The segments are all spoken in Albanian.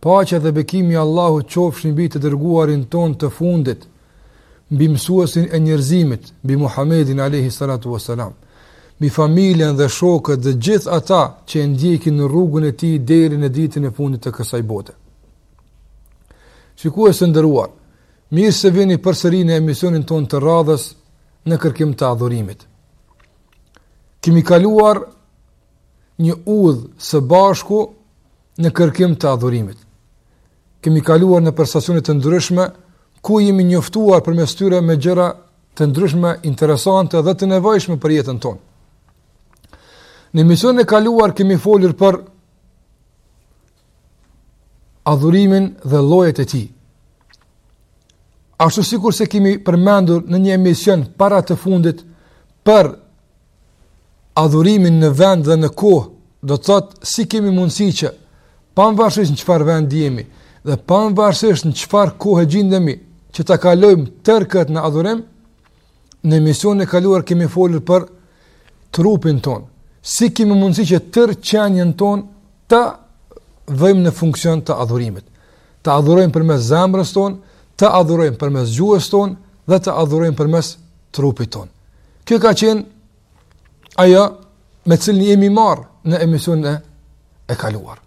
Paqja dhe bekimi i Allahut qofshin mbi të dërguarin tonë të fundit, mbi mësuesin e njerëzimit, mbi Muhamedin alayhi salatu wasalam, mbi familjen dhe shokët dhe gjithë ata që e ndjekin rrugën e tij deri në ditën e fundit të kësaj bote. Shikues të nderuar, mirë se vini përsëri në emisionin tonë të radhës në kërkim të adhurimit. Kemi kaluar një udhë së bashku në kërkim të adhurimit. Kemi kaluar nëpër stacione të ndryshme, ku jemi njoftuar përmes tyre me gjëra të ndryshme, interesante dhe të nevojshme për jetën tonë. Në emisionin e kaluar kemi folur për adhurimin dhe llojet e tij. Ashtu sikurse kemi përmendur në një emision para të fundit për adhurimin në vend dhe në kohë, do të thotë si kemi mundësi që pavarësisht në çfarë vend jemi dhe pavarësisht në çfarë kohe gjindemi, që ta kalojmë tërë këtë në adhurim, në emisionin e kaluar kemi folur për trupin tonë. Si kemi mundësi që tërë qenien tonë ta vëjmë në funksion të adhurimit. Të adhurojmë përmes zemrës tonë, të adhurojmë përmes gjuhës tonë dhe të adhurojmë përmes trupit tonë. Kjo ka qenë ajo me të cilën jemi marrë në emisionin e kaluar.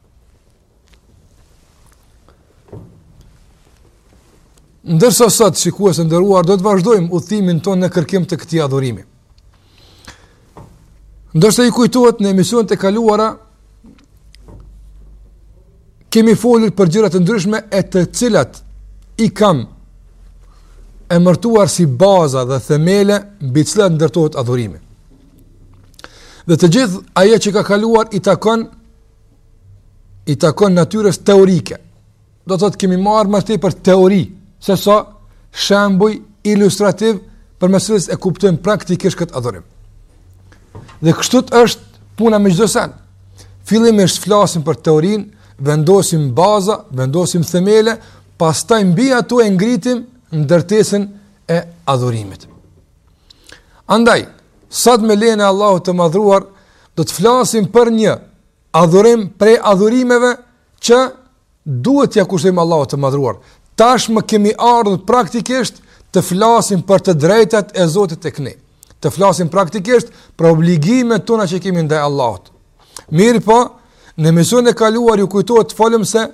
Ndërsa sot, shikues të nderuar, do të vazhdojmë udhëtimin tonë në kërkim të këtij adhurimi. Ndoshta ju kujtohet në emisionet e kaluara, kemi folur për gjëra të ndryshme e të cilat i kam emërtuar si baza dhe themele mbi të cilat ndërtohet adhurimi. Dhe të gjithë ajo që ka kaluar i takon i takon natyrës teorike. do të thotë kemi marrë më tepër teori sesa shembuj ilustrativë përmes të cilëve e kuptojmë praktikisht këtë adhurim. Dhe kështu është puna me çdo send. Fillimisht flasim për teorinë, vendosim baza, vendosim themele, pastaj mbi ato e ngrisim ndërtesën e adhurimit. Andaj, sot me lejen e Allahut të madhëruar, do të flasim për një adhurim prej adhurimeve që Duhet t'ia kushtojmë Allahut të Madhëruar. Tashmë kemi ardhur praktikisht të flasim për të drejtat e Zotit tek ne. Të flasim praktikisht për obligimet tona që kemi ndaj Allahut. Mirpo, në emisionin e kaluar ju kujtohet se folëm se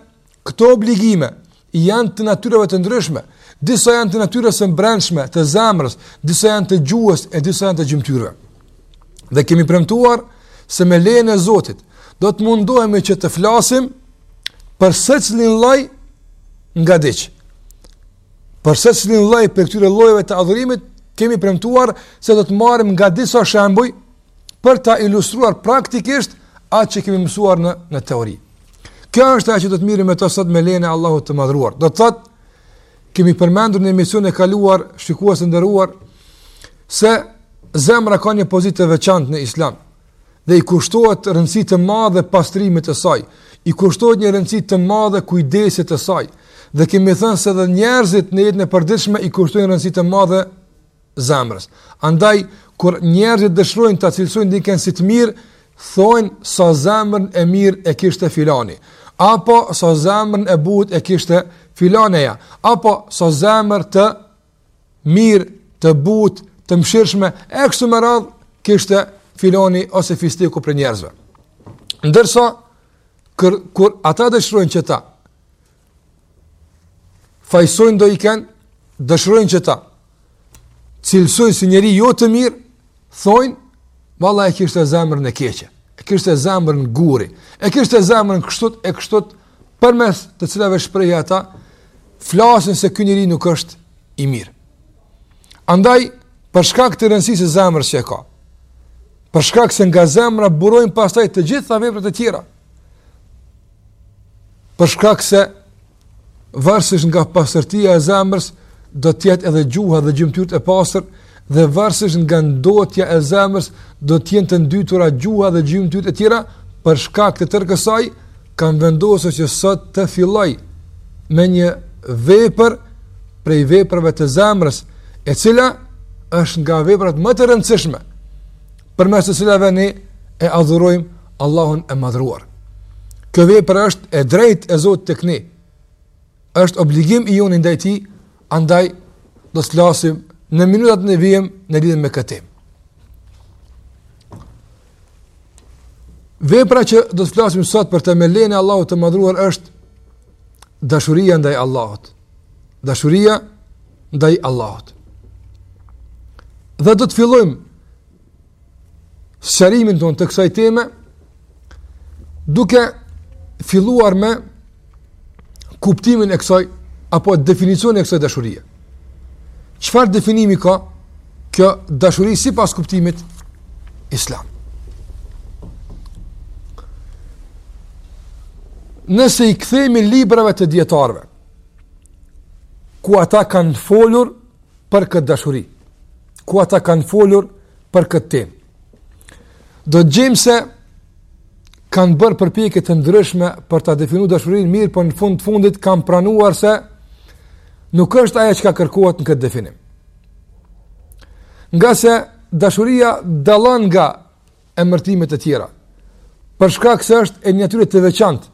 këto obligime janë të natyrave të ndryshme. Disa janë të natyrës së brendshme, të zemrës, disa janë të gjuhës e disa janë të gjymtyrëve. Dhe kemi premtuar se me lejen e Zotit do të mundohemi që të flasim për secilin lloj nga diç. Për secilin lloj prej këtyre llojeve të adhurimit kemi premtuar se do të marrim nga disa shembuj për ta ilustruar praktikisht atë që kemi mësuar në në teori. Kjo është ajo që do të mirremi me të sot me lejen e Allahut të Madhëruar. Do të thotë Kemi përmendur në emisionin e kaluar, shikues të nderuar, se zemra ka një pozitë të veçantë në Islam dhe i kushtohet rëndësi të madhe pastrimit të saj, i kushtohet një rëndësi të madhe kujdesit të saj. Dhe kemi thënë se edhe njerëzit në jetën e përditshme i kushtojnë rëndësi të madhe zemrës. Andaj, kur njerëzit dëshirojnë ta cilësojnë dikënd si të mirë, thonë sa zemrën e mirë e kishte filani, apo sa zemrën e butë e kishte filaneja, apo sa zemër të mirë, të butë, të mëshirshme, e kështu me radhë kishte filani ose fistiku prej njerëzve. Ndërsa, kër, kur ata dëshirojnë që ta, fajësojnë dikënd, dëshirojnë që ta cilësojnë si njeri jo të mirë, thojnë, valla e kishte zemrën e keqe, e kishte zemrën guri, e kishte zemrën kështu e kështu, përmes të cilave shprehje ata flasin se ky njeri nuk është i mirë. Andaj, për shkak të rëndësisë së zemrës që e ka, për shkak se nga zemra burojnë pastaj të gjitha veprat e tjera, Për shkak se varësisht nga pastërtia e zemrës do të jetë edhe gjuha dhe gjymtyrët e pastër dhe varësisht nga ndotja e zemrës do të jenë të ndytura gjuha dhe gjymtyrët e tjera për shkak të tërë kësaj kam vendosur që sot të filloj me një vepër prej veprave të zemrës e cila është nga veprat më të rëndësishme përmes të cilave ne e adhurojmë Allahun e Madhëruar. Kjo vepër është e drejtë e Zotit tek ne, është obligim i joni ndaj Tij, andaj do të flasim në minutat në vijim në lidhje me këtë temë. Vepra që do të flasim sot për të me lejen e Allahut të Madhëruar është dashuria ndaj Allahut. Dashuria ndaj Allahut. Dhe do të fillojmë sqarimin tonë të kësaj teme duke filluar me kuptimin e kësaj apo definicionin e kësaj dashurie. Çfarë definimi ka kjo dashuri sipas kuptimit islam? Nëse i kthehemi librave të dijetarëve, ku ata kanë folur për këtë dashuri, ku ata kanë folur për këtë temë. Do të gjejmë se kanë bërë përpjekje të ndryshme për ta definuar dashurinë, mirëpo në fund të fundit kanë pranuar se nuk është ajo çka kërkohet në këtë definim. Ngase dashuria dallon nga emërtimet e tjera, për shkak se është e një natyre të veçantë,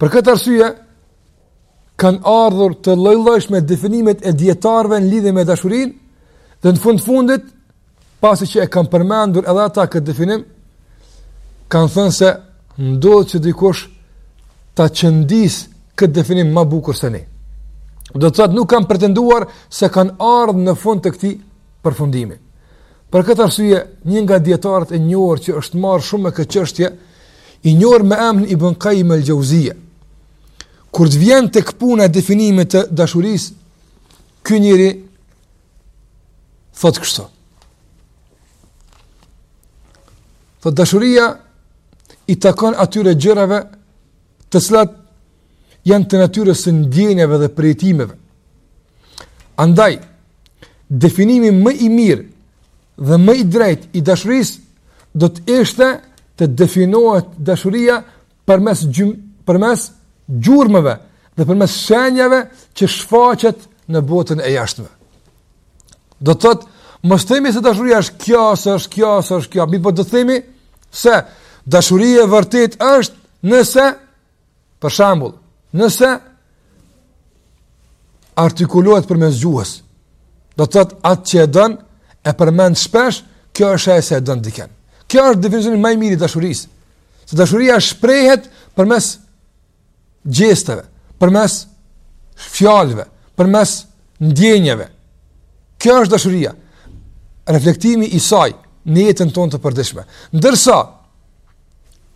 Për këtë arsye, kanë ardhur të llojllojshme definimet e dijetarëve në lidhe me dashurinë, dhe në fund fundit, pasi që e kanë përmendur edhe ata këtë definim, kanë thënë se ndodh që dikush ta qëndis këtë definim ma bukur se ne. Do të thotë nuk kanë pretenduar se kanë ardhë në fund të këtij përfundimi. Për këtë arsye, një nga dijetarët e njohur që është marrë shumë me këtë çështje, i njohur me emrin Ibn Qayyim al-Jauziyja. Kur të vjen tek puna e definimit të dashurisë, ky njeri thotë kështu. Thotë dashuria i takon atyre gjërave të cilat janë të natyrës së ndjenjave dhe përjetimeve. Andaj definimi më i mirë dhe më i drejtë i dashurisë do të ishte të definohet dashuria përmes gjum, përmes gjurmëve dhe përmes shenjave që shfaqet në botën e jashtme. Do të thotë, mos themi se dashuria është kjo, se është kjo, se është kjo, mirëpo do të themi se dashuria e vërtetë është nëse Për shembull, nëse artikulohet përmes gjuhës, do të thotë atë që e don, e përmend shpesh, kjo është e se e don dikën. Kjo është definicioni ma i mirë i dashurisë. Se dashuria shprehet përmes gjesteve, përmes fjalëve, përmes ndjenjave. Kjo është dashuria. Reflektimi i saj në jetën tonë të përditshme. Ndërsa,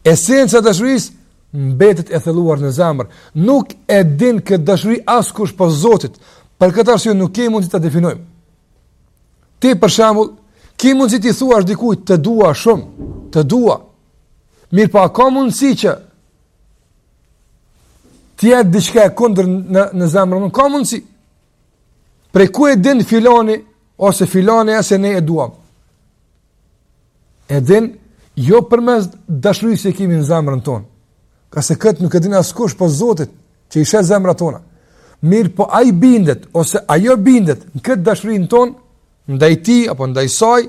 Esenca e dashurisë mbetet e thelluar në zemër. Nuk e din këtë dashuri askush përpos Zotit. Për këtë arsye nuk kemi mundësi ta definojmë. Ti për shembull, ke mundësi t'i thuash dikujt të dua shumë, të dua. Mirëpo, ka mundësi që të jetë diçka e kundërt në në zemër, ka mundësi. Prej ku e din filani ose filani se ne e duam. E din, jo përmes dashurisë që kemi në zemrën tonë, ngase këtë nuk e din askush përpos Zotit që i sheh zemrat tona. Mirëpo ai bindet, ose ajo bindet në këtë dashurinë tonë, ndaj tij apo ndaj saj,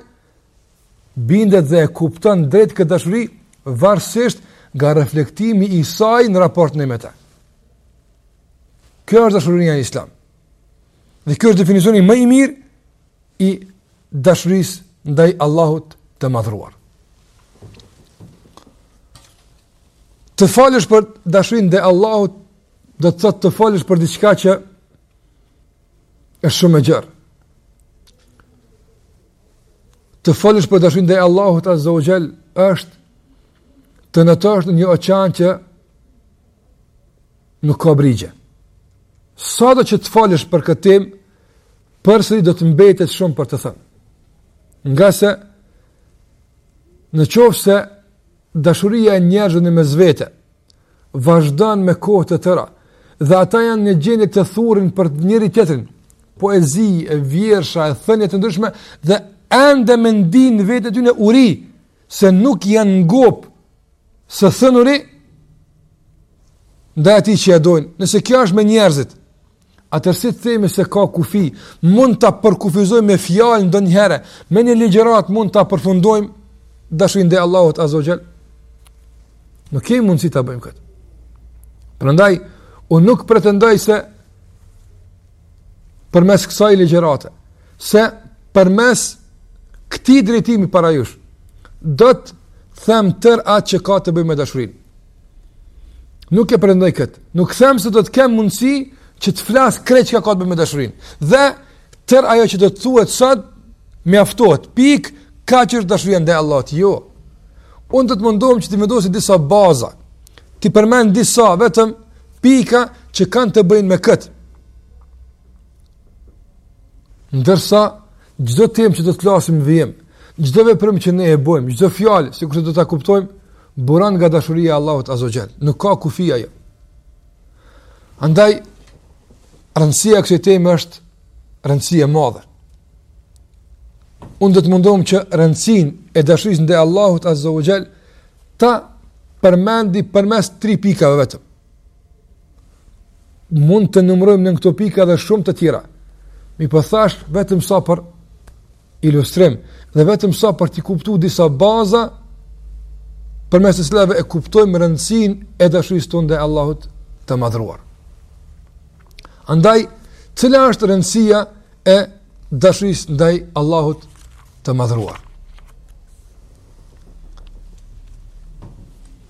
bindet dhe e kupton drejt këtë dashuri, varësisht nga reflektimi i saj në raport me ta. Kjo është dashuria në islam. Dhe kjo është definicioni më i mirë i dashurisë ndaj Allahut të madhëruar. Të folësh për dashurinë ndaj Allahut do të thotë të folësh për diçka që është shumë e gjerë. Të folësh për dashurinë ndaj Allahut azza wa jall është të notosh në një oqean që Nuk ka brigje. Sado që të folësh për këtë temë, përsëri do të mbetet shumë për të thënë. Ngase në qoftë se dashuria e njerëzve në mes vete vazhdon me kohë të tëra dhe ata janë në gjendje të thurin për njëri-tjetrin, poezi, e vjersha, e thënie të ndryshme dhe ende e ndiejnë veten në uri se nuk janë ngop Së thënuri, ndaj atij që e dojnë, nëse kjo është me njerëzit, atëherë si të themi se ka kufi, mund ta përkufizojmë me fjalë ndonjëherë, me një ligjëratë mund ta përfundojmë, dashurinë ndaj Allahut azza wa jall, nuk kemi mundësi ta bëjmë këtë. Prandaj, unë nuk pretendoj se përmes kësaj ligjërate, se përmes këtij drejtimi para jush, do të them tërë atë që ka të bëjë me dashurinë. Nuk e pretendoj këtë, nuk them se do të kem mundësi që të flas krejt që ka ka të bëjë me dashurinë. Dhe tërë ajo që do të thuhet sot, mjaftohet, pikë, kaq është dashuria ndaj Allahut, jo. Unë do të mundohem që t'i vendosi disa baza, t'i përmend disa vetëm, Pika që kanë të bëjnë me këtë. Ndërsa, çdo temë që do të flasim në vijim, çdo veprim që ne e bojmë, çdo fjalë, sikurse do ta kuptojmë, buron nga dashuria e Allahut azza wa jall. Nuk ka kufi ajo. Andaj, rëndësia e kësaj teme është rëndësi e madhe. Unë do të mundohem që rëndësinë e dashurisë ndaj Allahut azza wa jall ta përmendi përmes tri pikave vetëm. Mund të numërojmë në këto pika dhe shumë të tjera. Mirëpo thash vetëm sa për ilustrim dhe vetëm sa për t'i kuptuar disa baza përmes të cilave e kuptojmë rëndësinë e dashurisë tonë ndaj Allahut të madhëruar. Andaj, cila është rëndësia e dashurisë ndaj Allahut të madhëruar.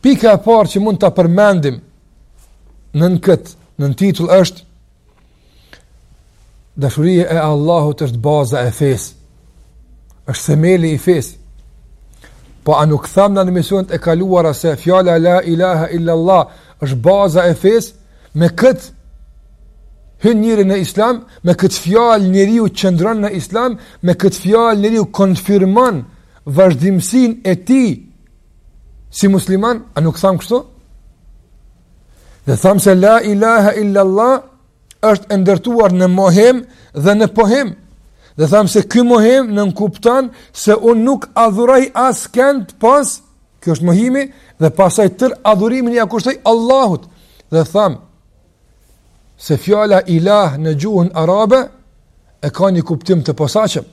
Pika e parë që mund ta përmendim në në këtë, në në titull është dashuria e Allahut është baza e fesë, është themeli i fesë. Po a nuk thamë në emisionet e kaluara se fjala la ilaha illa Allah është baza e fesë, me këtë Hyn njeriu në Islam, me këtë fjalë njeriu qëndron në Islam, me këtë fjalë njeriu konfirmon vazhdimësinë e tij si musliman, a nuk thamë kështu? Dhe thamë se la ilaha illa Allah është e ndërtuar në mohim dhe në pohim. Dhe thamë se ky mohim nënkupton se unë nuk adhuroj askënd pas, kjo është mohimi, dhe pastaj tërë adhurimin ia kushtoj Allahut. Dhe thamë, se fjala ilah në gjuhën arabe e ka një kuptim të posaçëm.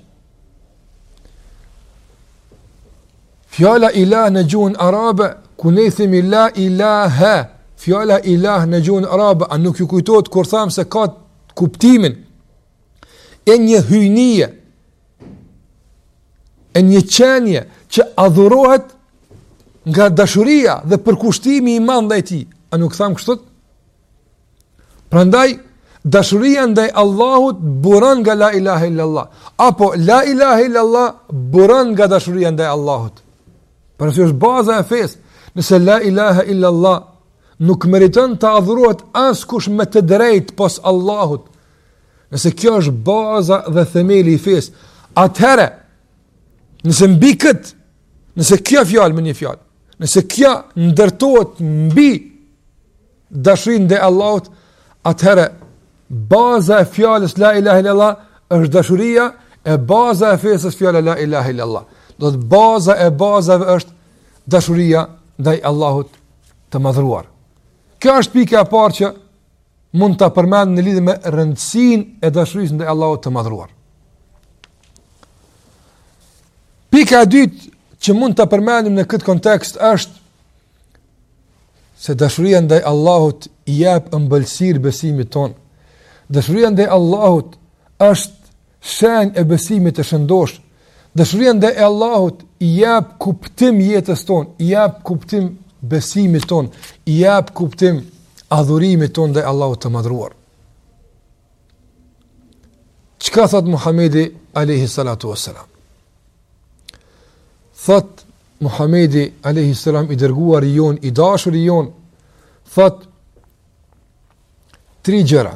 Fjala ilah në gjuhën arabe, ku ne themi la ilahe, fjala ilah në gjuhën arabe, a nuk ju kujtohet kur thamë se ka kuptimin, e një hyjnie, e një qenie që adhurohet nga dashuria dhe përkushtimi i madh ndaj tij. A nuk thamë kështu? Prandaj, dashuria ndaj Allahut buron nga la ilahe illallah. Apo, la ilahe illallah buron nga dashuria ndaj Allahut. Pra nëse është baza e fesë, nëse la ilahe illallah nuk meriton të adhurohet askush me të drejtë pos Allahut, Nëse kjo është baza dhe themeli i fesë, atëherë nëse mbi këtë, nëse kjo fjalë me një fjalë, nëse kjo ndërtohet mbi dashurinë ndaj Allahut, atëherë baza e fjalës la ilahe illallah është dashuria e baza e fesë është fjala la ilahe illallah. Do të baza e bazave është dashuria ndaj Allahut të madhëruar. Kjo është pika e parë që mund ta përmendim në lidhje me rëndësinë e dashurisë ndaj Allahut të Madhëruar. Pika e dytë që mund ta përmendim në këtë kontekst është se dashuria ndaj Allahut i jep ëmbëlsirë besimit tonë. Dashuria ndaj Allahut është shenjë e besimit të shëndosh, dashuria ndaj Allahut i jep kuptim jetës tonë, i jep kuptim besimit tonë, i jep kuptim adhurimit tonë ndaj Allahut të madhruar. Çka thot Muhammedi alayhi salatu wasalam? Thot Muhammedi alayhi salam i dërguar i jon, i dashur i jon, thot tri gjëra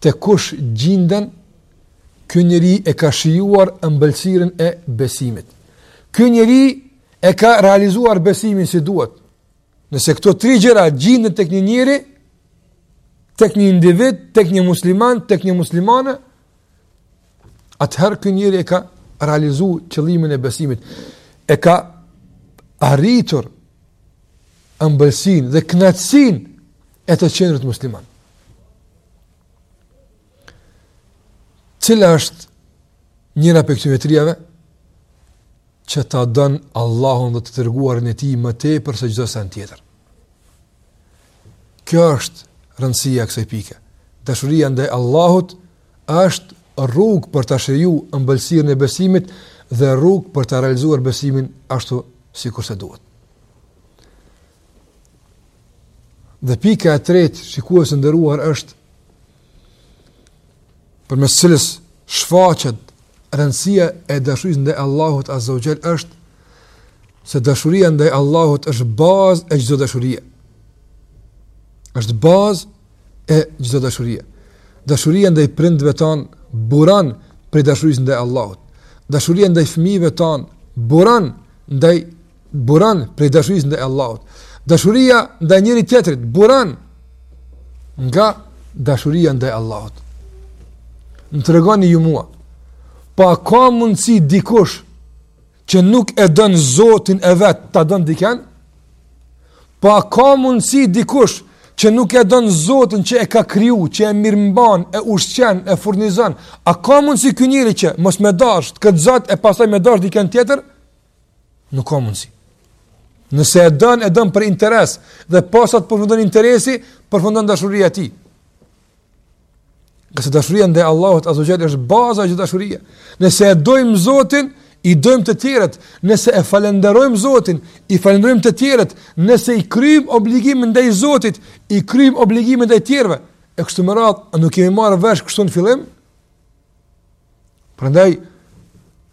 te kush gjinden, ky njeri e ka shijuar ëmbëlsirën e besimit. Ky njeri e ka realizuar besimin si duhet. Nëse këto tri gjëra gjinden tek një njeri, tek një individ, tek një musliman, tek një muslimane, Atëherë ky njeri e ka realizu qëllimin e besimit, e ka arritur ëmbëlsin dhe knaqsin e të qenurit musliman. Cila është njëra prej këtyre trijave që ta don Allahun dhe të dërguarin e tij më tepër se çdo sen tjetër. Kjo është rëndësia e kësaj pike. Dashuria ndaj Allahut është rrugë për ta shiju ëmbëlsirën e besimit dhe rrugë për ta realizuar besimin ashtu sikurse duhet. Dhe pika e tretë, shikues të nderuar, është përmes cilës shfaqet rëndësia e dashurisë ndaj Allahut Azza wa Jall është se dashuria ndaj Allahut është bazë e çdo dashurie. Është bazë e çdo dashurie. Dashuria ndaj prindve tan buron prej dashurisë ndaj Allahut. Dashuria ndaj fëmijëve tan buron ndaj buron prej dashurisë ndaj Allahut. Dashuria ndaj njëri tjetrit buron nga dashuria ndaj Allahut. Më tregoni ju mua, pa ka mundësi dikush që nuk e don Zotin e vet ta don dikën? Pa ka mundësi dikush që nuk e don Zotin që e ka kriju, që e mirëmban, e ushqen, e furnizon? A ka mundësi ky njeri që mos me dasht këtë Zot e pastaj me dasht dikën tjetër? Nuk ka mundësi. Nëse e don, e don për interes, dhe pasat përfundon interesi, përfundon dashuria e tij. Kurse dashuria ndaj Allahut Azza wa Jall është bazë e çdo dashurie. Nëse e dojmë Zotin, i dojmë të tjerët. Nëse e falenderojmë Zotin, i falenderojmë të tjerët. Nëse i kryjmë obligimet ndaj Zotit, i kryjmë obligimet ndaj tjerve. E kështu me radhë, a nuk jemi marrë vesh kështu në fillim? Prandaj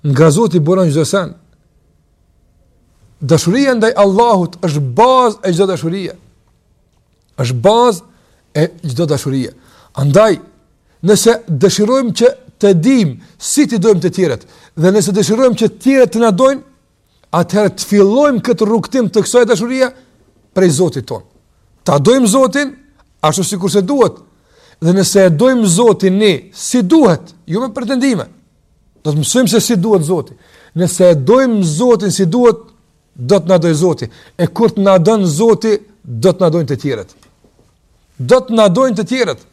nga Zoti buron çdo send. Dashuria ndaj Allahut është bazë e çdo dashurie. Është bazë e çdo dashurie. Andaj nëse dëshirojmë që të dimë si t'i dojmë të tjerët dhe nëse dëshirojmë që të tjerët të na dojnë, atëherë të fillojmë këtë rrugëtim të kësaj dashurie prej Zotit tonë. Ta dojmë Zotin ashtu sikurse duhet. Dhe nëse e dojmë Zotin ne si duhet, jo me pretendime. Do të mësojmë se si duhet Zoti. Nëse e dojmë Zotin si duhet, do të na dojë Zoti. E kur të na don Zoti, do të na dojnë të tjerët. Do të na dojnë të tjerët.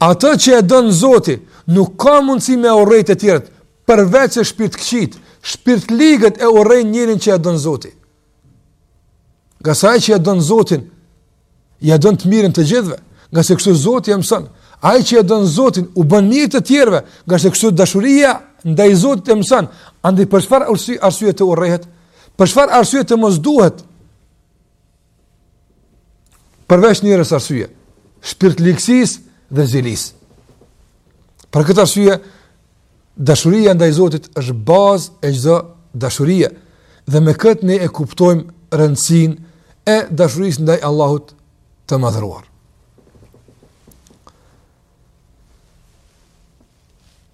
Atë që e don Zoti, nuk ka mundësi me e urrejt të tjerët, Përveçse shpirtkëqijtë, shpirtligët e urrejnë njërin që e don Zoti. Ngase ai që e don Zotin, ia don të mirën të gjithëve, ngase kështu Zoti e mëson. Ai që e don Zotin, u bën mirë të tjerëve, ngase kështu dashuria ndaj Zotit e mëson. Andaj për çfarë arsye të urrehet? Për çfarë arsye të mos duhet Përveç njërës arsye, shpirtligësisë dhe zilisë. Për këtë arsye, dashuria ndaj Zotit është bazë e çdo dashurie dhe me këtë ne e kuptojmë rëndësinë e dashurisë ndaj Allahut të madhruar.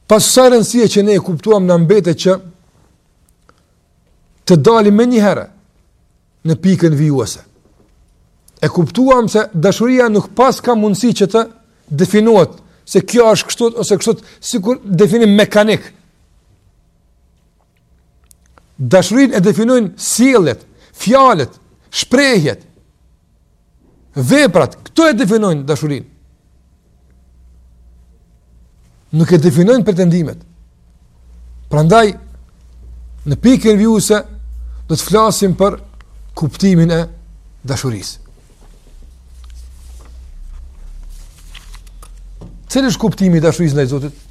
Pas kësaj rëndësie që ne e kuptuam na mbetet që të dalim menjëherë në pikën vijuese. E kuptuam se dashuria nuk paska mundësi që të definohet se kjo është kështu ose kështu, sikur definim mekanik. Dashurinë e definojnë sjelljet, fjalët, shprehjet. Veprat, këto e definojnë dashurinë. Nuk e definojnë pretendimet. Prandaj, në pikën vijuese, do të flasim për kuptimin e dashurisë. Cili është kuptimi i dashurisë ndaj Zotit?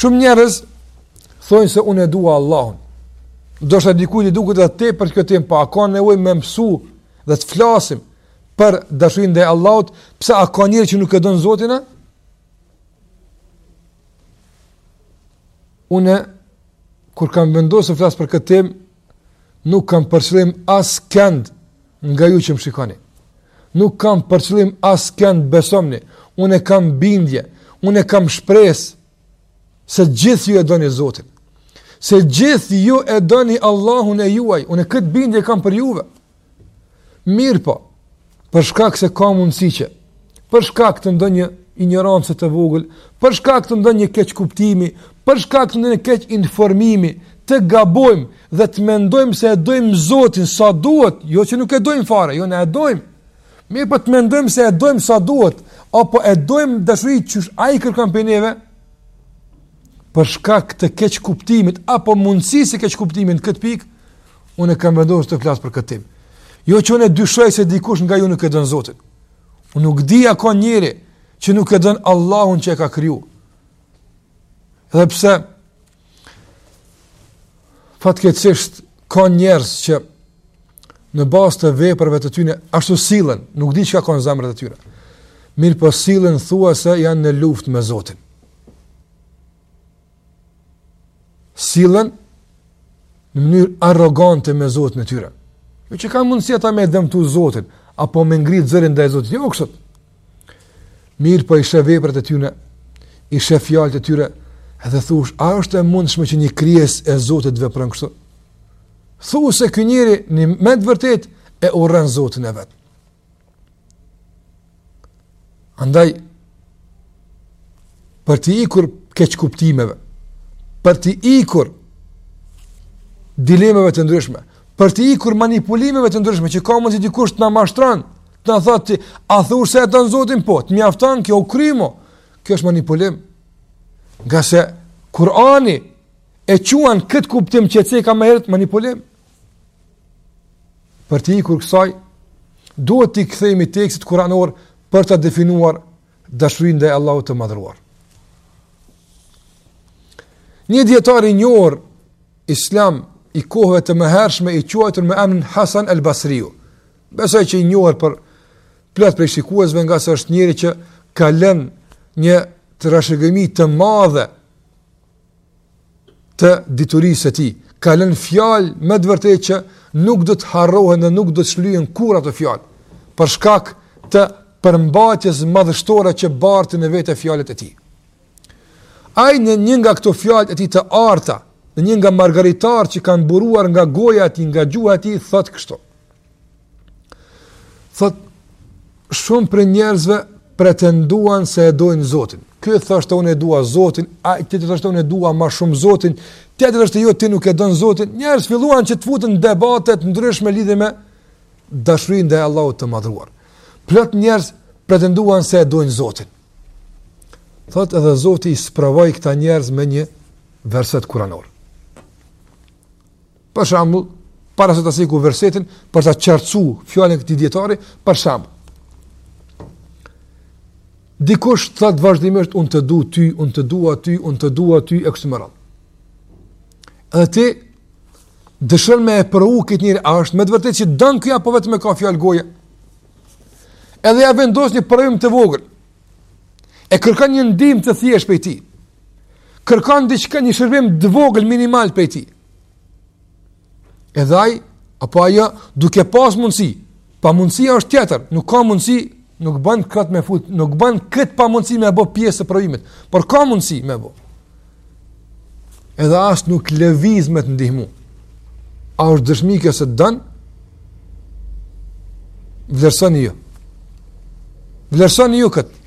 Shumë njerëz thonë se unë e dua Allahun. Ndoshta dikujt i duket e tepërt kjo temë, pa po a ka nevoj me mësu dhe të flasim për dashurinë ndaj Allahut, pse a ka njeri që nuk e don Zotin e? Unë, kur kam vendosë të flas për këtë temë, nuk kam për qëllim askënd nga ju që më shikoni. Nuk kam për qëllim askënd besomni, unë e kam bindje, unë e kam shpresë, Se gjithë ju e doni Zotin. Se gjithë ju e doni Allahun e juaj. Unë këtë bindje kam për juve. Mirëpo, për shkak se ka mundësi që, për shkak të ndonjë injorance të vogël, për shkak të ndonjë keqkuptimi, për shkak të ndonjë keqinformimi, të gabojmë dhe të mendojmë se e dojmë Zotin sa duhet, jo që nuk e dojmë fare, jo, na e dojmë. Mirëpo të mendojmë se e dojmë sa duhet, apo e dojmë dashuri qysh ai kërkon prej neve, për shkak të keqkuptimit, apo mundësisë së keqkuptimit në këtë pikë, unë e kam vendosë të flas për këtë temë. Jo që unë e dyshoj se dikush nga ju nuk e don Zotin. Unë nuk di a ka njeri që nuk e don Allahun që e ka kriju. Edhe pse, Fatkeqësisht ka njerëz që në bazë të veprave të tyre ashtu sillen, nuk di çka kanë n'zemrat e tyre. Mirëpo sillen thua se janë në luftë me Zotin. Sillen në mënyrë arrogante me Zotin e tyre. Jo që ka mundësi ata me e dëmtu Zotin, apo me ngritë zërin ndaj Zotit, jo kështu. Mirëpo i sheh veprat e tyre, i sheh fjalët e tyre, edhe thush, a është e mundshme që një krijesë e Zotit të vepron kështu? Thu se ky njeri njëmend të vërtetë e urren Zotin e vet. Andaj, për t'i ikur keqkuptimeve, për t'i ikur dilemeve të ndryshme, për t'i ikur manipulimeve të ndryshme, që ka mundësi dikush të na mashtron, Të na thotë ti, a thu se e don Zotin, po, të mjaftan kjo, u kry mo. Kjo është manipulim. Ngase, Kurani e quan këtë kuptim që ceka më herët manipulim. Për t'i ikur kësaj, duhet t'i kthehemi tekstit kuranor për ta definuar dashurinë ndaj Allahut të madhëruar. Një dijetar i njohur islam i kohëve të mëhershme, i quajtur me emrin Hasan el Basriu. Besoj që i njohur për plot prej shikuesve ngase është njeri që ka lënë një trashëgimi të madhe të diturisë së tij. Ka lënë fjalë me të vërtetë që nuk do të harrohen dhe nuk do të shlyhen kurrë ato fjalë për shkak të përmbajtjes madhështore që bartin në vete fjalët e tij. Ai në një nga këto fjalët e tij të arta, në një nga margaritarët që kanë buruar nga goja e tij, nga gjuha e tij, thotë kështu. Thot, shumë prej njerëzve pretenduan se e dojnë Zotin. Ky thoshte unë e dua Zotin, ai tjetri thoshte unë e dua më shumë Zotin, tjetri thoshte jo ti nuk e don Zotin. Njerëzit filluan që të futen në debate të ndryshme në lidhje me dashurinë ndaj Allahut të Madhruar. Plot njerëz pretenduan se e dojnë Zotin. Thot edhe Zoti i sprovoi këta njerëz me një verset kuranor. Për shembull, para se ta citoj versetin për ta qartësu fjalën e këtij dijetari, për shembull. Dikush të thot vazhdimisht un të du ty, un të dua ty, un të dua ty e kështu me radhë. Edhe ti dëshon me e provu këtë njeri, a është me të vërtetë që të don ky apo vetëm ma ka fjalë goje? Edhe ja vendos një provim të vogël. E kërkon një ndihmë të thjeshtë prej tij. Kërkon diçka një shërbim të vogël minimal prej tij. Edhe ai apo ajo duke pas mundësi, pamundësia është tjetër, nuk ka mundësi, nuk bën këtë me fut, nuk bën këtë pamundësi me bo pjesë të provimit, por ka mundësi me bo. Edhe as nuk lëviz me të ndihmu. A është dëshmi kjo se të don? Vlerësoni ju. Vlerësoni ju këtë.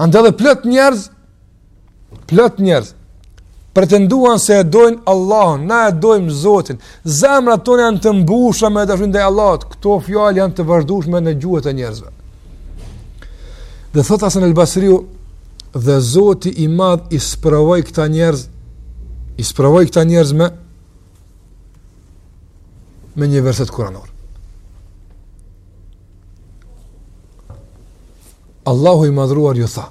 Andaj edhe plot njerëz plot njerëz pretenduan se e dojnë Allahun, na e dojmë Zotin. Zemrat tona janë të mbushura me dashurinë ndaj Allahut. Këto fjalë janë të vazhdueshme në gjuhët e njerëzve. Dhe thot Hasan el-Basriu, dhe Zoti i Madh i sprovoi këta njerëz, i sprovoi këta njerëz me me një verset kuranor. Allahu i madhruar ju tha,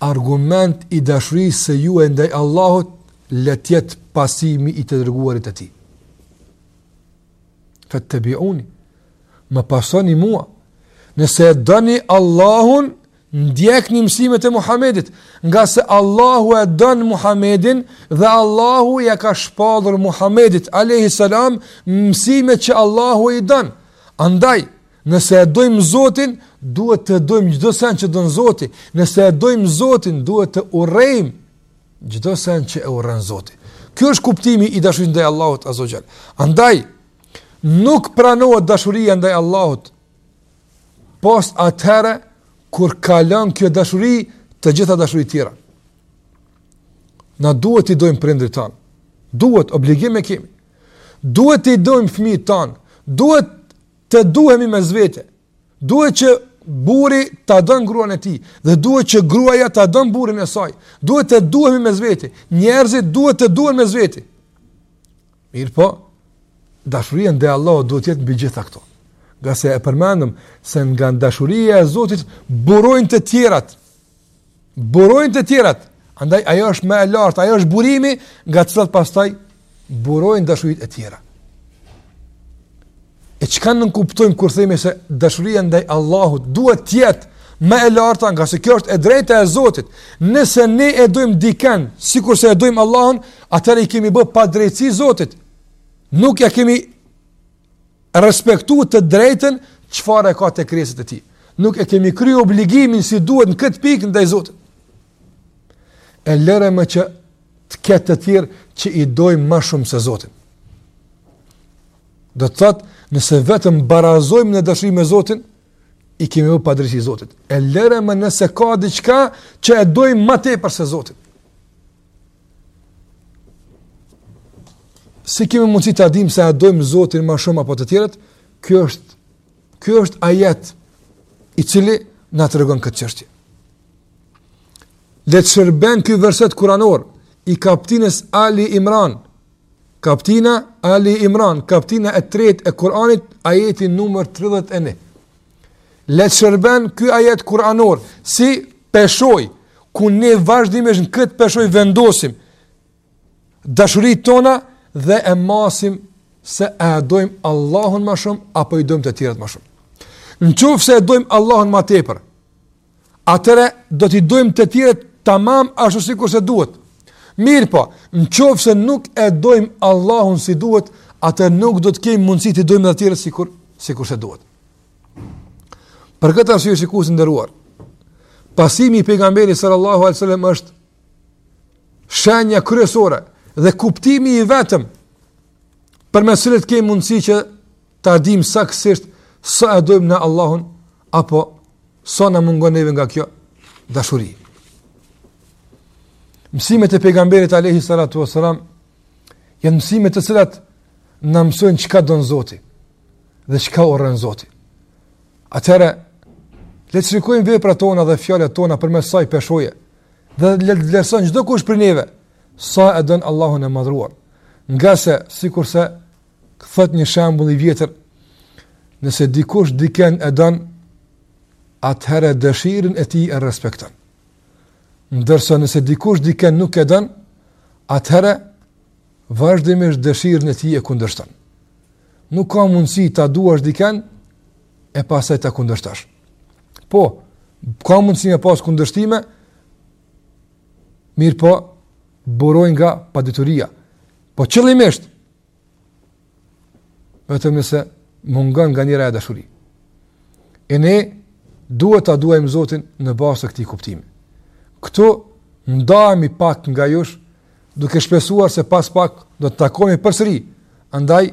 argument i dashurisë së juaj ndaj Allahut le të jetë pasimi i të dërguarit të tij. Fettebiuni, më pasoni mua, nëse e doni Allahun, ndjekni mësimet e Muhammedit, ngase Allahu e don Muhammedin dhe Allahu ja ka shpallur Muhammedit alejhi selam mësimet që Allahu i don. Andaj, Nëse e dojmë Zotin, duhet të dojmë çdo send që don Zoti. Nëse e dojmë Zotin, duhet të urrejmë çdo send që e urren Zoti. Kjo është kuptimi i dashurisë ndaj Allahut azze ve xhel. Andaj nuk pranohet dashuria ndaj Allahut pos atëherë kur kalon kjo dashuri të gjitha dashuritë tjera. Na duhet t'i dojmë prindërit tanë. Duhet obligim e kemi. Duhet t'i dojmë fëmijët tanë. Duhet Të duhemi mes vete, duhet që burri ta don gruan e tij, dhe duhet që gruaja ta don burrin e saj, duhet të duhemi mes vete, njerëzit duhet të duhen mes vete. Mirëpo, dashuria ndaj Allahut duhet të jetë mbi gjitha këto. Ngase e përmendëm se nga dashuria e Zotit burojnë të tjerat. burojnë të tjerat. Andaj ajo është më e larta, ajo është burimi nga të cilat pastaj burojnë dashuritë e tjera. E çka nënkuptojmë kur themi se dashuria ndaj Allahut duhet të jetë më e larta ngase kjo është e drejta e Zotit. Nëse ne e dojmë dikën, sikurse e dojmë Allahun, atëherë i kemi bë padrejtësi Zotit. Nuk ia kemi respektu të drejtën çfarë e ka te krijesat e tij. Nuk e kemi kry obligimin si duhet në këtë pikë ndaj Zotit. E lëre më që të ketë të tjerë që i dojmë ma shumë se Zotin. Do të thotë, nëse vetëm barazojmë në dashuri me Zotin, i kemi bë padrejtësi Zotit. E lëre më nëse ka diçka që e dojmë ma tepër se Zotin. si kemi mundësi ta dimë se a e dojmë Zotin ma shumë apo të tjerët, ky është, ky është ajeti i cili na tregon këtë çështje. Le të shërben ky verset kuranor i kaptinës Ali Imran, kaptina Ali Imran, kaptina e tretë e Kuranit, ajeti numër 31. Le të shërben ky ajet kuranor si peshojë ku ne vazhdimisht në këtë peshojë vendosim dashuritë tona dhe e masim se e dojmë Allahun ma shumë apo i dojmë të tjerët ma shumë. Në qoftë se e dojmë Allahun ma tepër, atëherë do t'i dojmë të tjerët tamam ashtu sikurse duhet. Mirëpo, në qoftë se nuk e dojmë Allahun si duhet, atëherë nuk do të kemi mundësi t'i dojmë edhe të tjerët si, kur, sikurse duhet. Për këtë arsye shikues të nderuar, pasimi i pejgamberit sallallahu alaihi wasallam është shenja kryesore dhe kuptimi i vetëm përmes cilit kemi mundësi që ta dimë saktësisht sa e dojmë na Allahun, apo sa na mungon neve nga kjo dashuri. Mësimet e pejgamberit alejhi salatu ve selam janë mësime të cilat na mësojnë çka don Zoti dhe çka urren Zoti. Atëherë, le të shikojmë veprat tona dhe fjalët tona përmes kësaj peshoje dhe le të vlerëson çdokush prej neve Sa e don Allahun e Madhëruar. Ngase sikurse thotë një shembull i vjetër, nëse dikush dikënd e don, atëherë dëshirën e tij e respekton. Ndërsa nëse dikush dikënd nuk e don, atëherë vazhdimisht dëshirën e tij e kundërshton. Nuk ka mundësi ta duash dikënd e pastaj ta kundërshtosh. Po, ka mundësi me pas kundërshtime, Mirëpo, burojnë nga padituria. Po qëllimisht, vetëm nëse mungon nga njëra e dashuri. E ne duhet ta duajmë Zotin në bazë të këtij kuptimi. Këtu ndajemi pak nga jush, duke shpresuar se pas pak do të takohemi përsëri. Andaj,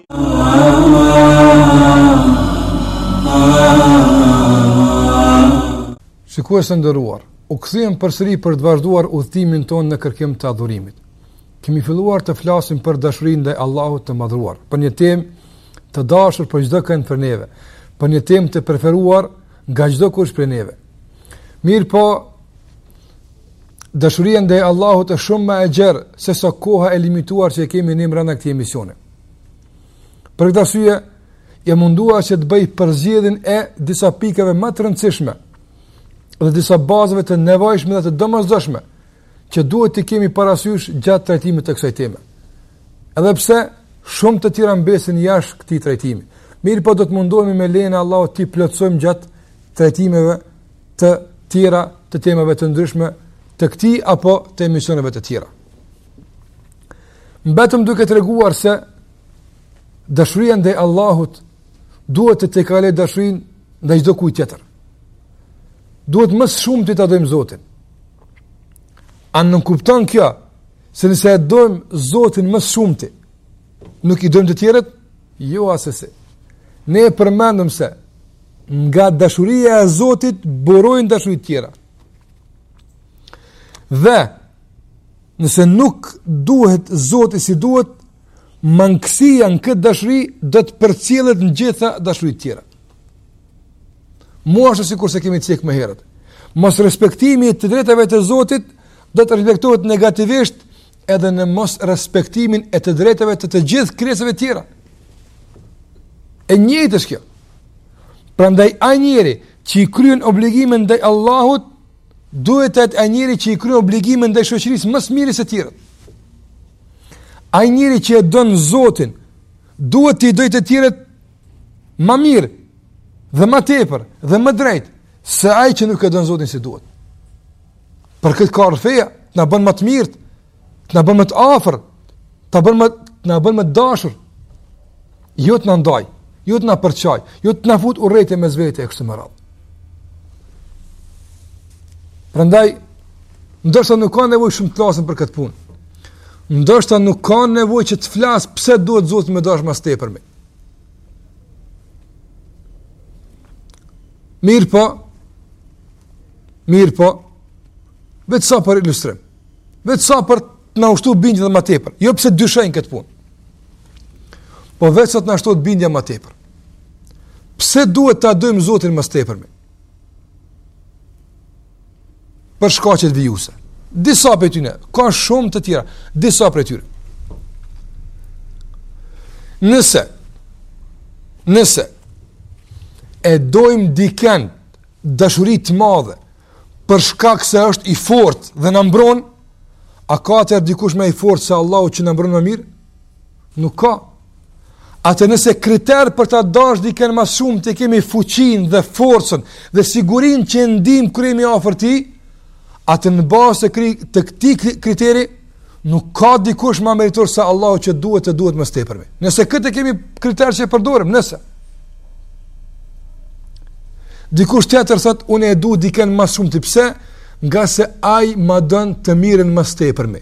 Shikues të nderuar, u kthyem përsëri për të vazhduar udhëtimin tonë në kërkim të adhurimit. Kemi filluar të flasim për dashurinë ndaj Allahut të Madhëruar, për një temë të dashur për çdokënd prej neve, për një temë të preferuar nga çdokush prej neve. Mirëpo, dashuria ndaj Allahut është shumë më e gjerë sesa koha e limituar që e kemi mbrenda këtij emisioni. Për këtë arsye, jam munduar që të bëj përzgjedhjen e disa pikave më të rëndësishme dhe disa bazave të nevojshme dhe të domosdoshme që duhet t'i kemi parasysh gjatë trajtimit të kësaj teme. Edhe pse shumë të tjera mbesin jashtë këtij trajtimi, mirëpo do të mundohemi me lejen e Allahut t'i plotësojmë gjatë trajtimeve të tjera të temave të ndryshme të këtij apo të emisioneve të tjera. Mbetëm duke treguar se dashuria ndaj Allahut duhet ta tejkalojë dashurinë ndaj çdokujt tjetër. Duhet më së shumti ta dojmë Zotin. A nënkupton kjo, se nëse e dojmë Zotin më së shumti, nuk i dojmë të tjerët? Jo assesi. Ne e përmendëm se nga dashuria e Zotit burojnë dashuritë tjera. Dhe, Nëse nuk duhet Zoti si duhet, mangësia në këtë dashuri do të përcjellet në gjitha dashuritë tjera. Mu ashtu sikurse kemi cek më herët. Mosrespektimi i të drejtave të Zotit do të reflektohet negativisht edhe në mosrespektimin e të drejtave të të gjithë krijesave tjera. E njëjtë është kjo. Prandaj ai njeri që i kryen obligimet ndaj Allahut duhet të jetë ai njeri që i kryen obligimet ndaj shoqërisë më së miri se të tjerët. Ai njeri që e don Zotin, duhet t'i dojë të tjerët më mirë dhe më tepër dhe më drejt se ai që nuk e don Zotin si duhet. Për këtë ka ardh feja, të na bën më të mirë, Të na bën më të afër, të bën më, të na bën më të dashur. Jo të na ndaj, jo të na përçaj, jo të na fut urrejtë mes vete e kështu me radhë. Prandaj ndoshta nuk ka nevojë shumë të flasim për këtë punë. Ndoshta nuk ka nevojë që të flas pse duhet Zotin me dashur ma së tepërmi. Mirëpo, mirëpo, veç sa për ilustrim. Veç sa për të na u shtu bindja edhe ma tepër. Jo pse dyshojmë në këtë punë. Po veç sa të na shtohet bindja ma tepër. Pse duhet ta dojmë Zotin ma së tepërmi? Për shkaqet vijuse. Disa prej tyne, ka shumë të tjera. Disa prej tyre. Nëse, nëse, e dojmë dikën dashuri të madhe, për shkak se është i fortë dhe na mbron, a ka atëherë dikush më i fortë se Allahu që na mbron më mirë? Nuk ka. Atëherë nëse kriter për ta dash dikën ma shumë të kemi fuqinë dhe forcën dhe sigurinë që e ndiejmë kur jemi afër tij, atëherë në bazë të, kri, të këtij kriteri, Nuk ka dikush ma meritor se Allahu që duhet të duhet ma së tepërmi. Nëse këtë e kemi kriter që e përdorim, nëse dikush tjetër thotë unë e du dikën ma së shumti pse? Ngase ai ma don të mirën ma së tepërmi.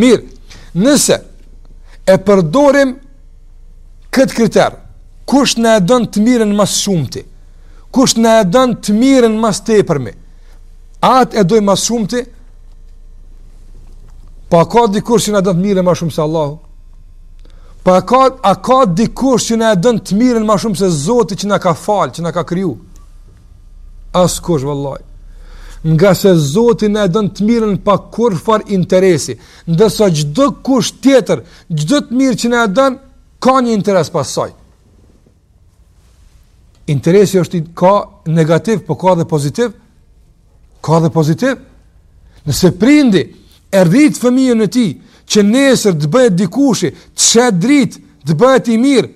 Mirë. Nëse e përdorim këtë kriter, kush na e don të mirën ma së shumti? Kush na e don të mirën ma së tepërmi? Atë e doj ma së shumti. Po a ka dikush që na e don të mirën ma shumë se Allahu? Po a ka, a ka dikush që na e don të mirën ma shumë se Zoti që na ka falë, që na ka kriju? Askush vallahi. Ngase Zoti na e don të mirën pa kurrfarë interesi, ndërsa çdokush tjetër, çdo të mirë që na e don ka një interes pas saj. Interesi është i ka negativ, po ka edhe pozitiv. Ka edhe pozitiv. Nëse prindi e rrit fëmijën e tij që nesër të bëhet dikushi, të sheh dritë, të bëhet i mirë.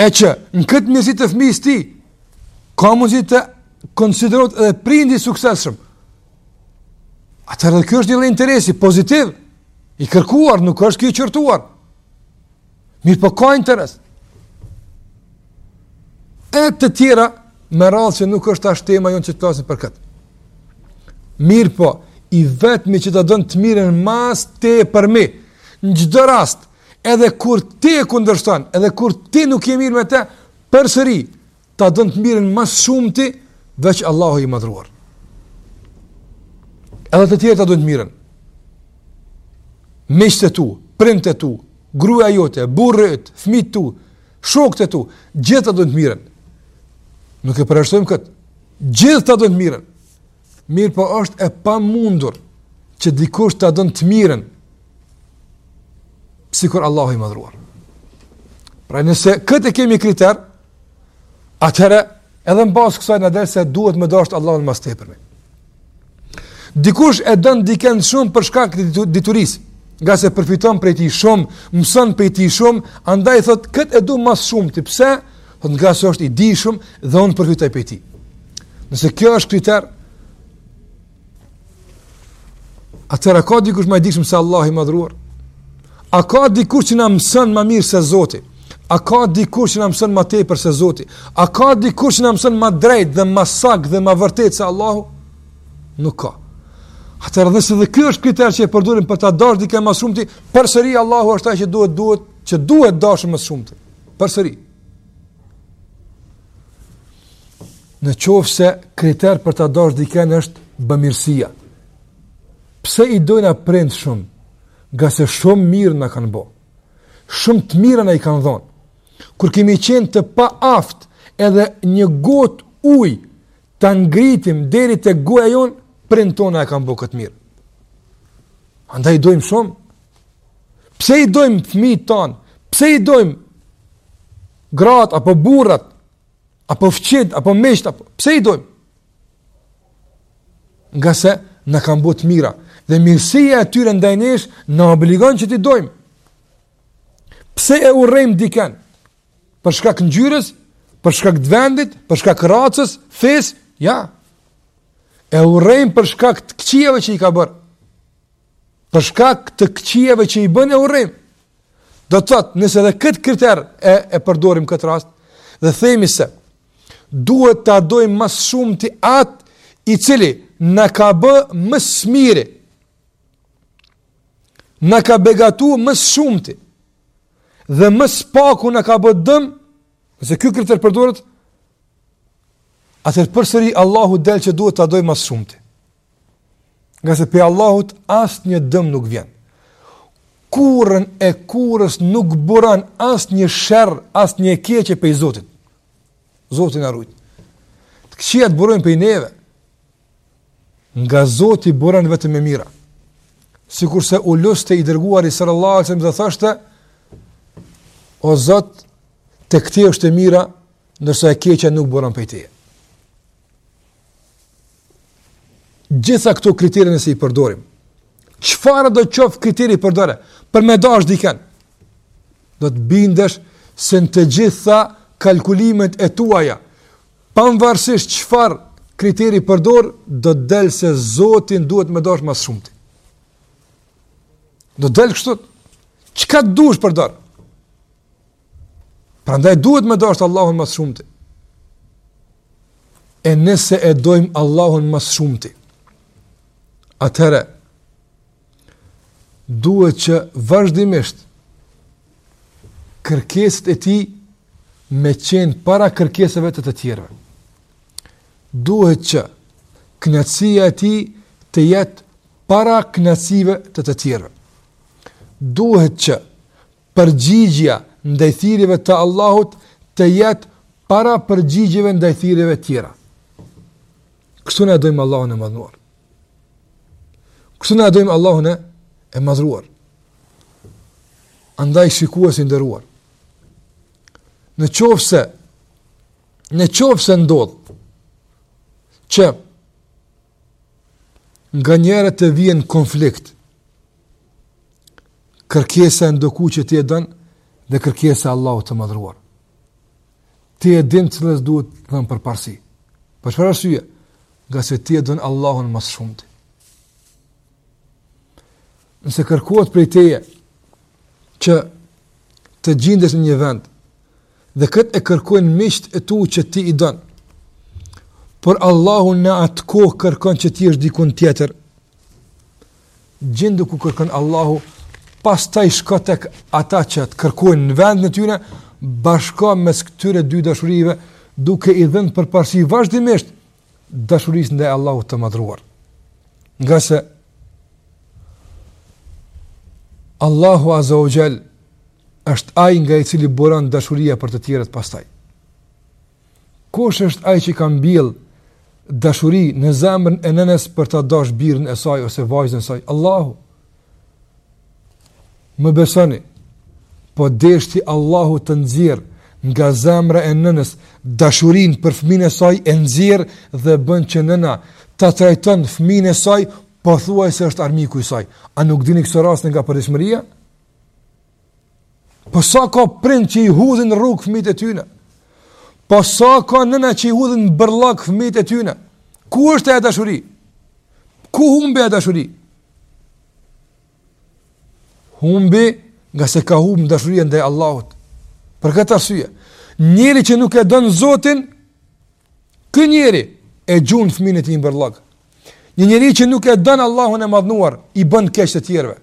E që në këtë mirësi të fëmijës tij, ka mundësi të konsiderohet edhe prindi i suksesshëm. Atëherë edhe kjo është një lloj interesi pozitiv, i kërkuar, nuk është kjo i qortuar. Mirëpo ka interes. E të tjera, me radhë që nuk është tash tema jonë që të flasim për këtë. Mirëpo, i vetmi që ta don të mirën ma së tepërmi, në çdo rast, edhe kur ti e kundërshton, edhe kur ti nuk je mirë me te, përsëri, ta don të mirën ma s'shumti, veç Allahu i madhruar. Edhe të tjerë ta dojnë të mirën. Miqtë e tu, prindt e tu, gruja jote, burri yt, fmijt tu, shokt e tu, gjithë ta dojnë të mirën. Nuk e përjashtojmë këtë. Gjithë ta dojnë të mirën. Mirëpo është e pamundur që dikush ta don të mirën sikur Allahu i madhruar. Pra nëse këtë e kemi kriter, Atëherë, edhe në bazë kësaj na del se duhet me dashtë Allahun ma s'tepërmi. Dikush e don diken shumë për shkak të diturisë, ngase përfiton prej tij shumë, mëson prej tij shumë, andaj thotë, këtë e du ma s'shumti, pse, thotë, ngase është i dijshëm dhe unë përfitoj prej tij. Nëse kjo është kriter, Atëherë a ka dikush ma i dijshëm se Allah i madhruar? A ka dikush që na mëson ma mirë se Zoti? A ka dikush që na mëson ma tepër se Zoti? A ka dikush që na mëson ma drejt dhe ma sakt dhe ma vërtet se Allahu? Nuk ka. Atëherë nëse edhe kjo është kriter që e përdurim për ta dash dikë ma s'shumti, përsëri Allahu është ai që duhet, duhet, që duhet dashtë më s'shumti. Përsëri. Në qoftë se kriter për ta dash diken është bamirësia. Pse i dojmë na prindt shumë? Ngase shumë mirë na kanë bo. Shumë të mira na i kanë dhonë. Kur kemi qenë të paaftë edhe një gotë ujë ta ngritim deri te goja jonë, prindt tonë e kanë bo këtë mirë. Andaj i dojmë shumë, Pse i dojmë fëmijët tanë? Pse i dojmë gratë apo burrat? Apo fqinjt, apo miqtë, apo... Pse i dojmë? Ngase na kanë bo të mira. Dhe mirësia e tyre ndaj nesh na obligon që t'i dojmë. Pse e urrejmë diken? Për shkak ngjyrës, për shkak të vendit, për shkak racës, fesë, jo. E urrejmë për shkak të këqijave që i ka bërë. për shkak të këqijave që i bën e urrim. Do të thotë, nëse edhe këtë kriter e e përdorim këtë rast dhe themi se duhet ta dojmë më s'shumti atë i cili na ka bë më s'miri. Na ka begatu më s'shumti. Dhe më s'paku na ka bë dëm, nëse ky kriter përdoret, atëherë përsëri Allahu del që duhet ta dojmë ma s'shumti. Ngase pej Allahut asnjë dëm nuk vjen. Kurrën e kurrës nuk buron asnjë sherr, asnjë e keqe pej Zotit. Zoti na rujt. Të këqijat burojnë pej neve. Nga Zoti buron vetëm e mira. Sikurse u luste i dërguari salallahu selem dhe thoshte, o Zot, tek ti është e mira, ndërsa e keqja nuk buron pej teje. Gjitha këto kritere nëse i përdorim. Çfarëdo qoftë kriteri i përdore për me dash diken. Do të bindesh se në të gjitha kalkulimet e tuaja, pavarësisht çfarë kriteri përdor, do të del se Zotin duhet me dash ma s'shumti. Do të del kështu. Çka të dush përdor? Prandaj duhet me dashtë Allahun ma s'shumti. E nëse e dojmë Allahun ma s'shumti, atëherë, duhet që vazhdimisht kërkesat e tij me qenë para kërkesave të të tjerëve. Duhet që knaqësia e tij të jetë para knaqësive të të tjerëve. Duhet që përgjigjja ndaj thirrjeve të Allahut të jetë para përgjigjeve ndaj thirrjeve të tjera. Kështu na e dojmë Allahun e madhruar. Kështu na e dojmë Allahun e madhruar. Andaj shikues i nderuar. Në qoftë se në qoftë se ndodh që nga njëherë të vijë në konflikt kërkesa e ndokujt që ti e don dhe kërkesa e Allahut të madhruar. Ti e din cilës duhet dhënë përparësi. Për çfarë arsye? Ngase ti e don Allahun ma s'shumti. Nëse kërkohet prej teje që të gjindesh në një vend Dhe këtë e kërkojnë miqtë e tu që ti i don. Por Allahu në atë kohë kërkon që ti jesh dikun tjetër. Gjindu ku kërkon Allahu, pastaj shko tek ata që të kërkojnë në vendin e tyne, bashko mes këtyre dy dashurive, duke i dhënë përparësi vazhdimisht dashurisë ndaj Allahut të madhruar. Ngase Allahu Azza wa Jall është ai nga i cili buron dashuria për të tjerët, pastaj. Kush është ai që ka mbjell dashuri në zemrën e nënës për ta dasht birin e saj ose vajzën e saj? Allahu. Më besoni, po deshti Allahu të nxjerr nga zemra e nënës dashurinë për fëmijën e saj e nxjerr dhe bën që nëna ta trajton fëmijën e saj pothuajse është armiku i saj. A nuk dini kësi raste nga përditshmëria? Po sa ka prindër që i hudhin n'rrugë fëmijët e tyne? Po sa ka nëna që i hudhin n'bërllok fëmijët e tyne? Ku është ajo dashuri? Ku humbi ajo dashuri? Humbi ngase ka humb dashuria ndaj Allahut. Për këtë arsye, njeri që nuk e don Zotin, ky njeri e gjun fëmijën e tij në bërllok. Një njeri që nuk e don Allahun e madhnuar, i bën keq të tjerëve.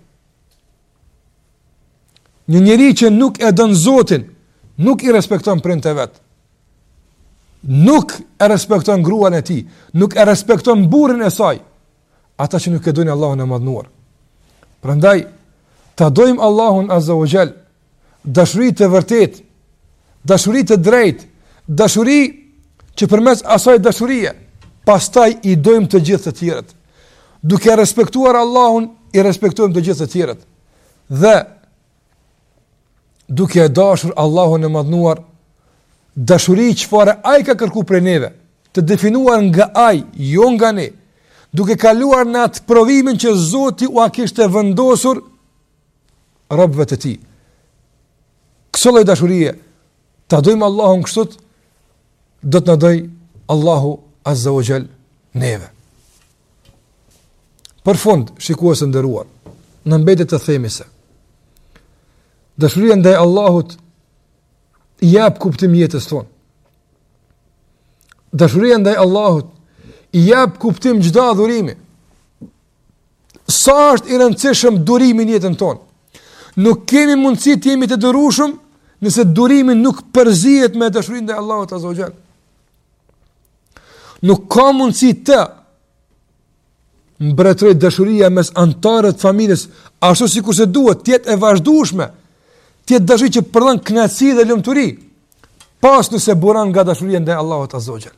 Një njeri që nuk e don Zotin, nuk i respekton prindt e vet, nuk e respekton gruan e tij, nuk e respekton burrin e saj, ata që nuk e dojnë Allahun e madhnuar. Prandaj, ta dojmë Allahun azzawajal, dashuri të vërtetë, dashuri të drejtë, dashuri që përmes asaj dashurie, pastaj i dojmë të gjithë të tjerët. Duke respektuar Allahun, i respektojmë të gjithë të tjerët. Dhe, duke e dashur Allahun e madhnuar, dashuri çfarë ai ka kërku prej neve, të definuar nga ai, jo nga ne, duke kaluar në atë provimin që Zoti ua kishte vendosur, robëve të tij. Kësi lloj dashurie, ta dojmë Allahun kështu, do të na dojë Allahu Azza wa Jall neve. Për fund, shikues të nderuar, na mbetet të themi se, dashuria ndaj Allahut, i jap kuptim jetës tonë. Dashuria ndaj Allahut, i jap kuptim çdo adhurimi. sa është i rëndësishëm durimi në jetën tonë. Nuk kemi mundësi të jemi të durueshëm nëse durimi nuk përzihet me dashurinë ndaj Allahut Azza wa Jall. Nuk ka mundësi të mbretërojë dashuria mes anëtarëve të familjes ashtu sikurse duhet të jetë e vazhdueshme, të jetë dashuri që prodhon kënaqësi dhe lumturi, pos nëse buron nga dashuria ndaj Allahut Azza wa Jall.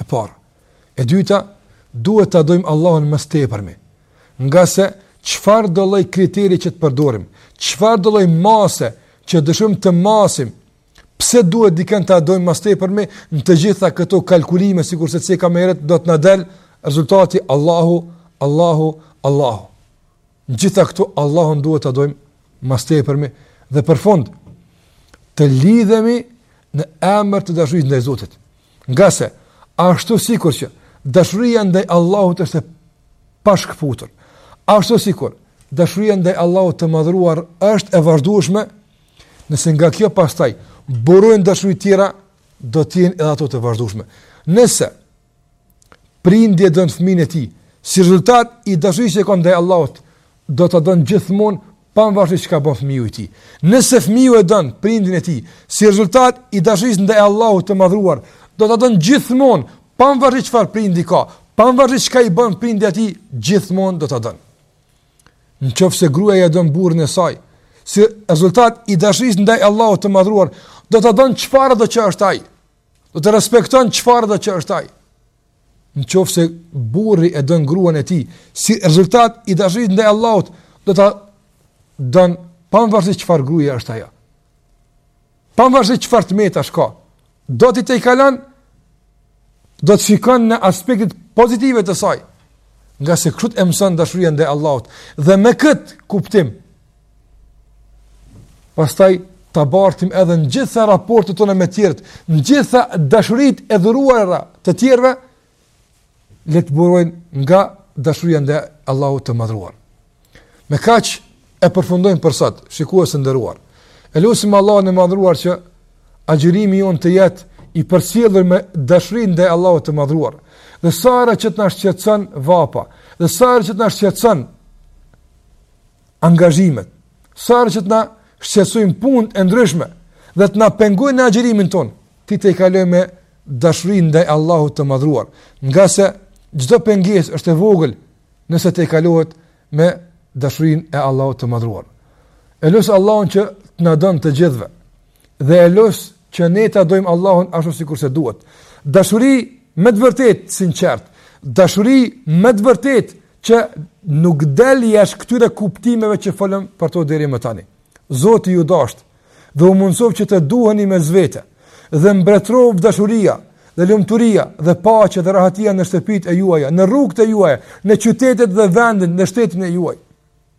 e parë. E dyta, duhet ta dojmë Allahun më së tepërmi. Ngase çfarëdo lloj kriteri që të përdorim, çfarëdo lloj mase që dëshojmë të masim, pse duhet dikënd ta dojmë më së tepërmi, në të gjitha këto kalkulime sikurse e ceka më herët do të na dalë rezultati Allahu, Allahu, Allahu. N'gjitha këto Allahun duhet ta dojmë më së tepërmi dhe për fund të lidhemi në emër të dashurisë ndaj Zotit. Ngase, ashtu sikur që dashuria ndaj Allahut është e pashkëputur, ashtu sikur dashuria ndaj Allahut të madhruar është e vazhdueshme, nëse nga kjo pastaj burojnë dashuri të tjera, do të jenë edhe ato të vazhdueshme. Nëse prindi e don fëmijën e tij, si rezultat i dashurisë që ka ndaj Allahut, do ta don gjithmonë pavarësisht çka bën fëmiu i tij. Nëse fëmiu e don prindin e tij, si rezultat i dashurisë ndaj Allahut të madhruar, do ta don gjithmonë pavarësisht çfarë prindi ka, pavarësisht çka i bën prindi atij, gjithmonë do ta don. Në qoftë se gruaja e don burrin e saj, si rezultat i dashurisë ndaj Allahut të madhruar, do ta don çfarëdo që është ai. Do ta respekton çfarëdo që është ai. Në qoftë se burri e don gruan e tij, si rezultat i dashurisë ndaj Allahut, do ta don pavarësisht çfarë gruaje është ajo. Pavarësisht çfarë të metash ka. Do t'i tejkalon, do të shikon në aspektet pozitive të saj. Ngase kështu e mëson dashuria ndaj Allahut. Dhe me këtë kuptim, Pastaj ta bartim edhe në gjitha raportet tona me të tjerët, në gjitha dashuritë e dhuruara të tjerëve, le të burojnë nga dashuria ndaj Allahut të Madhruar. Me kaq e përfundojmë për sot, shikues të nderuar. E lusim Allahun e Madhruar që agjërimi jonë të jetë i përcjellur me dashuri ndaj Allahut të Madhruar. Dhe sa herë që të na shqetëson vapa, dhe sa herë që të na shqetëson angazhimet, sa herë që të na shqetësojnë punët e ndryshme dhe të na pengojnë në agjërimin tonë, t'i tejkalojmë me dashurinë ndaj Allahut të madhruar, ngase çdo pengesë është e vogël nëse tejkalohet me dashurinë e Allahut të madhruar. E lus Allahun që të na don të gjithëve dhe e lus që ne ta dojmë Allahun ashtu sikurse duhet. Dashuri me të vërtetë të sinqertë, dashuri me të vërtetë që nuk del jashtë këtyre kuptimeve që folëm për to deri më tani. Zoti ju dashtë dhe u mundësoftë që të duheni mes vete dhe mbretëroftë dashuria dhe lumturia dhe paqja dhe rahatia në shtëpitë e juaja, në rrugët e juaja, në qytetet dhe vendin, në shtetin e juaj.